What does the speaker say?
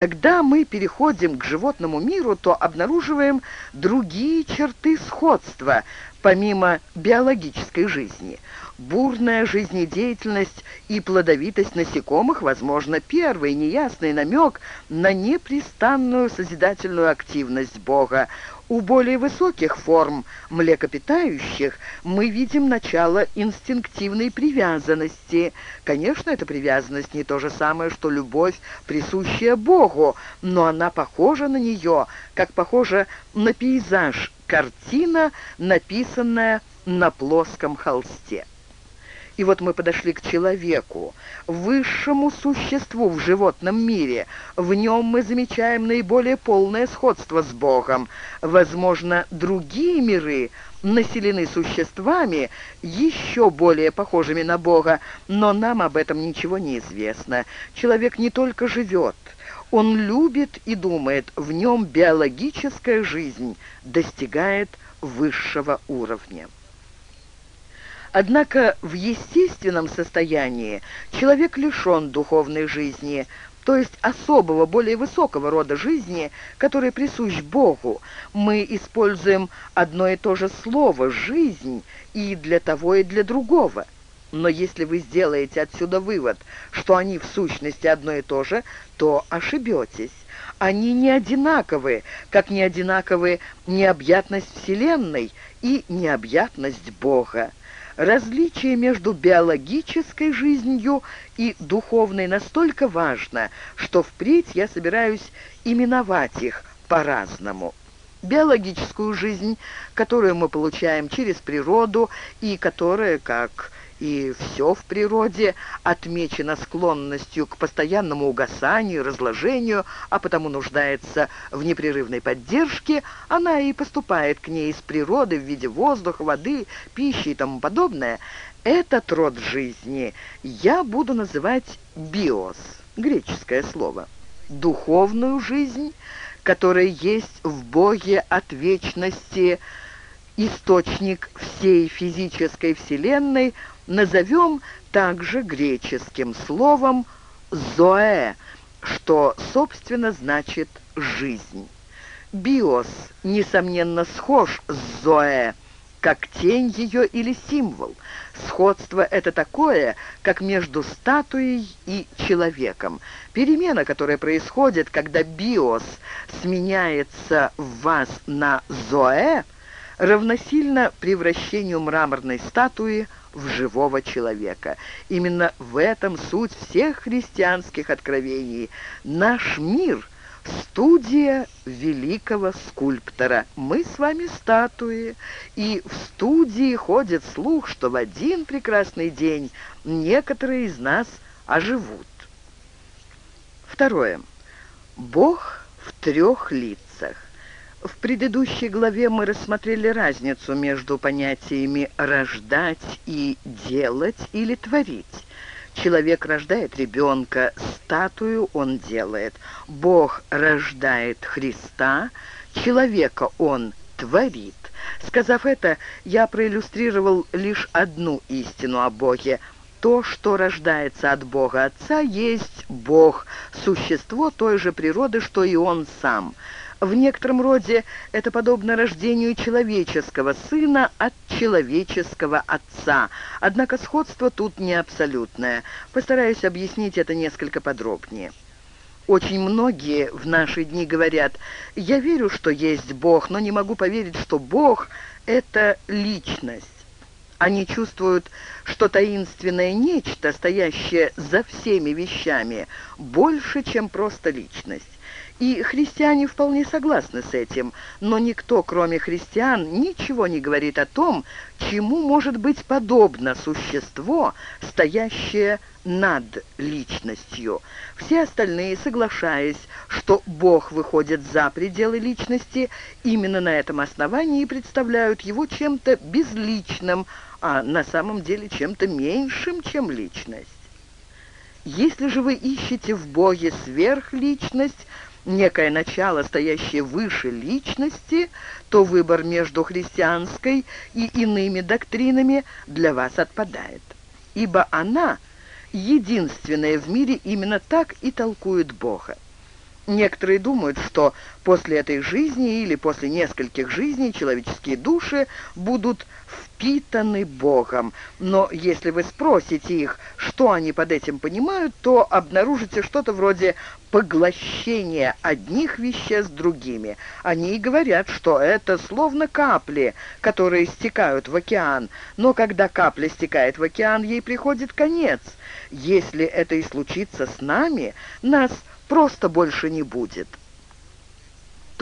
Когда мы переходим к животному миру, то обнаруживаем другие черты сходства, помимо биологической жизни. Бурная жизнедеятельность и плодовитость насекомых, возможно, первый неясный намек на непрестанную созидательную активность Бога. У более высоких форм млекопитающих мы видим начало инстинктивной привязанности. Конечно, эта привязанность не то же самое, что любовь, присущая Богу, но она похожа на нее, как похожа на пейзаж, картина, написанная на плоском холсте. И вот мы подошли к человеку, высшему существу в животном мире. В нем мы замечаем наиболее полное сходство с Богом. Возможно, другие миры населены существами, еще более похожими на Бога, но нам об этом ничего не известно. Человек не только живет, он любит и думает, в нем биологическая жизнь достигает высшего уровня. Однако в естественном состоянии человек лишен духовной жизни, то есть особого, более высокого рода жизни, который присущ Богу. Мы используем одно и то же слово «жизнь» и для того, и для другого. Но если вы сделаете отсюда вывод, что они в сущности одно и то же, то ошибетесь. Они не одинаковы, как не одинаковы необъятность Вселенной и необъятность Бога. Различие между биологической жизнью и духовной настолько важно, что впредь я собираюсь именовать их по-разному. Биологическую жизнь, которую мы получаем через природу и которая, как и все в природе отмечено склонностью к постоянному угасанию, разложению, а потому нуждается в непрерывной поддержке, она и поступает к ней из природы в виде воздуха, воды, пищи и тому подобное. Этот род жизни я буду называть биос, греческое слово. Духовную жизнь, которая есть в Боге от вечности, источник всей физической вселенной – назовем также греческим словом «зоэ», что, собственно, значит «жизнь». Биос, несомненно, схож с Зоэ, как тень ее или символ. Сходство это такое, как между статуей и человеком. Перемена, которая происходит, когда биос сменяется в вас на Зоэ, равносильно превращению мраморной статуи в живого человека. Именно в этом суть всех христианских откровений. Наш мир — студия великого скульптора. Мы с вами статуи, и в студии ходит слух, что в один прекрасный день некоторые из нас оживут. Второе. Бог в трех лицах. В предыдущей главе мы рассмотрели разницу между понятиями «рождать» и «делать» или «творить». Человек рождает ребенка, статую он делает. Бог рождает Христа, человека он творит. Сказав это, я проиллюстрировал лишь одну истину о Боге. То, что рождается от Бога Отца, есть Бог, существо той же природы, что и Он сам – в некотором роде это подобно рождению человеческого сына от человеческого отца. Однако сходство тут не абсолютное. Постараюсь объяснить это несколько подробнее. Очень многие в наши дни говорят, «Я верю, что есть Бог, но не могу поверить, что Бог — это личность». Они чувствуют, что таинственное нечто, стоящее за всеми вещами, больше, чем просто личность. И христиане вполне согласны с этим, но никто, кроме христиан, ничего не говорит о том, чему может быть подобно существо, стоящее над личностью. Все остальные, соглашаясь, что Бог выходит за пределы личности, именно на этом основании представляют его чем-то безличным, а на самом деле чем-то меньшим, чем личность. Если же вы ищете в Боге сверхличность, некое начало, стоящее выше личности, то выбор между христианской и иными доктринами для вас отпадает. Ибо она, единственная в мире, именно так и толкует Бога. Некоторые думают, что после этой жизни или после нескольких жизней человеческие души будут впитаны Богом. Но если вы спросите их, что они под этим понимают, то обнаружите что-то вроде поглощения одних веществ другими. Они и говорят, что это словно капли, которые стекают в океан. Но когда капля стекает в океан, ей приходит конец. Если это и случится с нами, нас просто больше не будет.